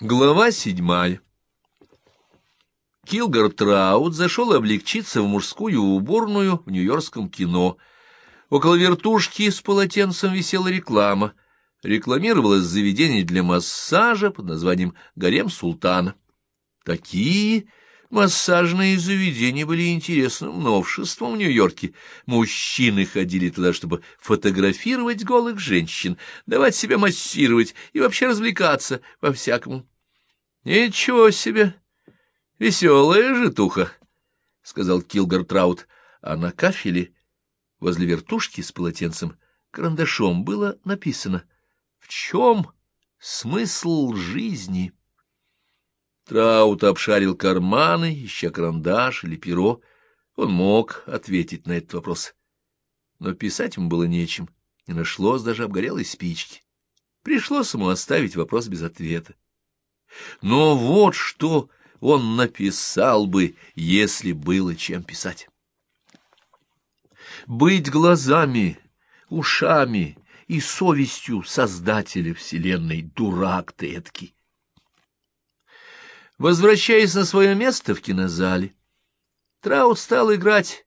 Глава седьмая Килгар Траут зашел облегчиться в мужскую уборную в нью-йоркском кино. Около вертушки с полотенцем висела реклама. Рекламировалось заведение для массажа под названием «Гарем Султана». Такие массажные заведения были интересным новшеством в Нью-Йорке. Мужчины ходили туда, чтобы фотографировать голых женщин, давать себя массировать и вообще развлекаться во-всякому. Ничего себе! Веселая житуха, — сказал Килгар Траут, а на кафеле возле вертушки с полотенцем карандашом было написано «В чем смысл жизни?» Траут обшарил карманы, ища карандаш или перо. Он мог ответить на этот вопрос. Но писать ему было нечем, не нашлось даже обгорелой спички. Пришлось ему оставить вопрос без ответа. Но вот что он написал бы, если было чем писать. Быть глазами, ушами и совестью Создателя Вселенной, дурак ты эдакий. Возвращаясь на свое место в кинозале, Траут стал играть,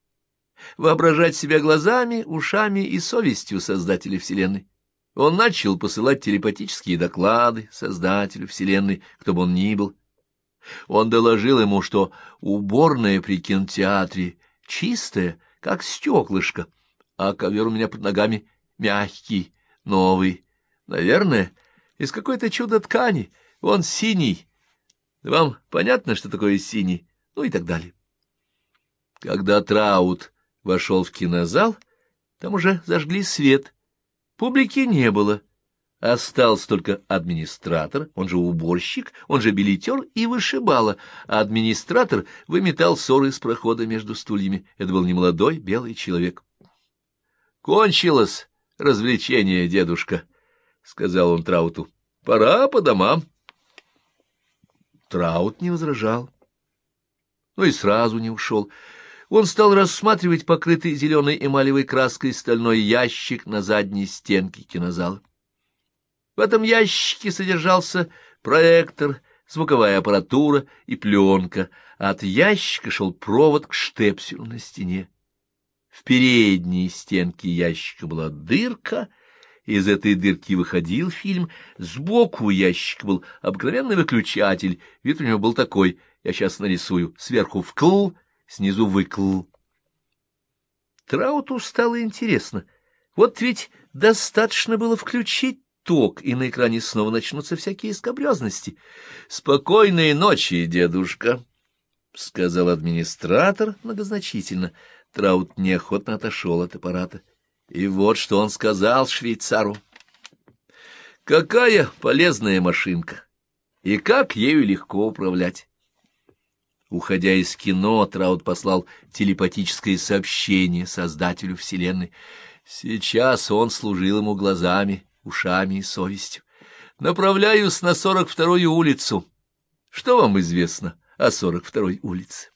воображать себя глазами, ушами и совестью Создателя Вселенной. Он начал посылать телепатические доклады Создателю Вселенной, кто бы он ни был. Он доложил ему, что уборная при кинотеатре чистая, как стеклышко, а ковер у меня под ногами мягкий, новый. Наверное, из какой-то чудо-ткани. Он синий, вам понятно, что такое синий? Ну и так далее. Когда Траут вошел в кинозал, там уже зажгли свет. Публики не было. Остался только администратор, он же уборщик, он же билетер и вышибала, а администратор выметал ссоры с прохода между стульями. Это был немолодой белый человек. — Кончилось развлечение, дедушка, — сказал он Трауту. — Пора по домам. Траут не возражал, но и сразу не ушел. Он стал рассматривать покрытый зеленой эмалевой краской стальной ящик на задней стенке кинозала. В этом ящике содержался проектор, звуковая аппаратура и пленка, от ящика шел провод к штепселю на стене. В передней стенке ящика была дырка — из этой дырки выходил фильм, сбоку у ящика был обыкновенный выключатель, вид у него был такой, я сейчас нарисую, сверху вкл, снизу выкл. Трауту стало интересно, вот ведь достаточно было включить ток, и на экране снова начнутся всякие скобрезности. — Спокойной ночи, дедушка, — сказал администратор многозначительно. Траут неохотно отошел от аппарата. И вот что он сказал швейцару. Какая полезная машинка! И как ею легко управлять! Уходя из кино, Траут послал телепатическое сообщение создателю Вселенной. Сейчас он служил ему глазами, ушами и совестью. «Направляюсь на сорок вторую улицу. Что вам известно о сорок второй улице?»